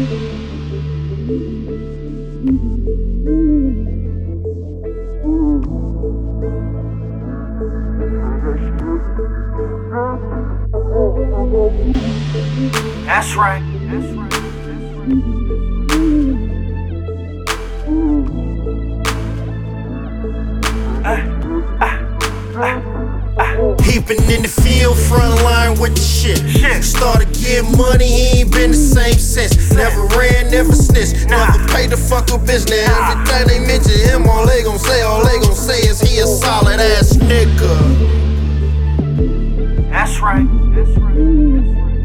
That's right. That's right. He been in the field, front line with the shit. Shit. Started getting money, he ain't been the same since. Never ran, never snitched, never paid the fuck up business. Everything they mention him, all they gon' say, all they gon' say is he a solid ass nigga. That's right. That's right.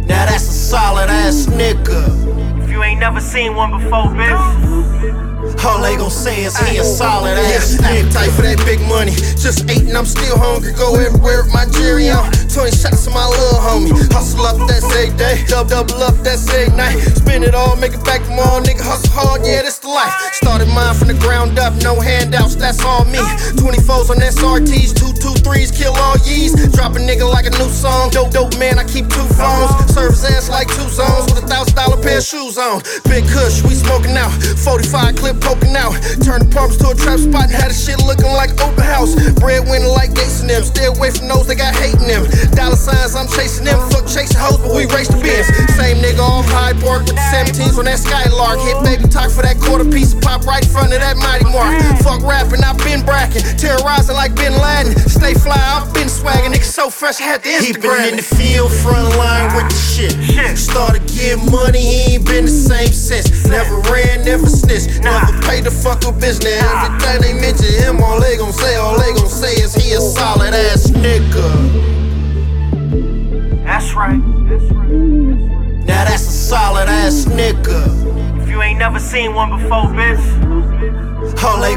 Now that's a solid ass nigga. If you ain't never seen one before, bitch. All they gon' say is he a solid ass nigga. Appetite for that big money. Just ate and I'm still hungry. Go everywhere with my jury on. 20 shots to my little homie. Hustle up, that's every day. Double, double up, that's every night. Spend it all, make it back tomorrow. Nigga hustle hard, yeah, that's the life. Started mine from the ground up, no handouts, that's all me. 24s on SRTs, two, two, threes, kill all yees. Drop a nigga like a new song. Dope, dope, man, I keep two phones. Serve his ass like two zones with a thousand dollar pair of shoes on. Big Kush, we smoking out. 45 clip poking out. Turn the pumps to a trap spot and had the shit looking like open house. Breadwinner like Gates and them. Stay away from those that got hating them. Dollar signs, I'm chasing them. Fuck chasing hoes, but we race the bins. Same nigga off Hyde Park with the 17s on that Skylark. Hit baby talk for that quarter piece and pop right in front of that mighty mark. Fuck rapping, I been bracking. Terrorizing like Bin Laden. Stay fly. Nigga so fresh, I had to Instagram. He been in the field, front line with the shit. Started getting money, he ain't been the same since. Never ran, never snitched, never paid the fuck up business. Everything they mention him, all they gon' say, all they gon' say is he a solid ass nigga. That's right. That's right. Now that's a solid ass nigga. If you ain't never seen one before, bitch.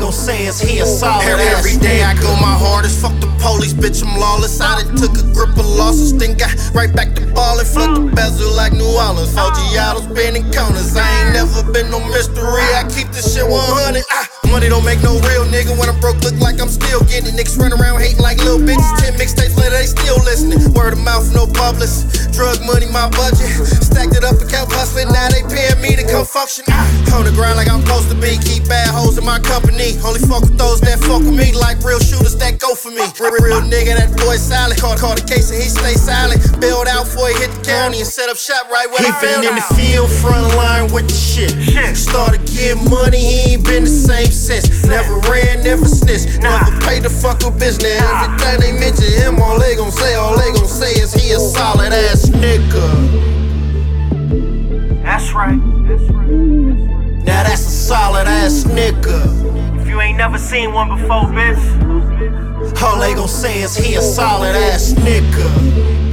All they gon' say is he a solid every, day I go my hardest, fuck the police, bitch, I'm lawless. I done took a grip of losses, then got right back to ballin'. Flip the bezel like New Orleans, Forgiatos, bending corners. I ain't never been no mystery, I keep this shit 100. Ah, money don't make no real nigga. When I'm broke, look like I'm still getting it. Niggas run around hating like little bitches. 10 mixtapes later, they still listening. Word of mouth, no bubblers. Drug money, my budget. Stacked it up and kept hustling, now they paying me to come function. On the ground like I'm supposed to be. Keep bad hoes in my company. Only fuck with those that fuck with me, like real shooters that go for me. Real, real nigga, that boy silent. Caught, caught a case and he stay silent. Bailed out for he hit the county and set up shop right where he been in the field, front line with the shit. Started getting money, he ain't been the same since. Never ran, never snitched, never paid the fuck up business. Everything they mention him, all they gon' say, all they gon' say is he a solid ass nigga. That's right. That's right. Now that's a solid ass nigga. If you ain't never seen one before, bitch. All they gon' say is he a solid ass nigga.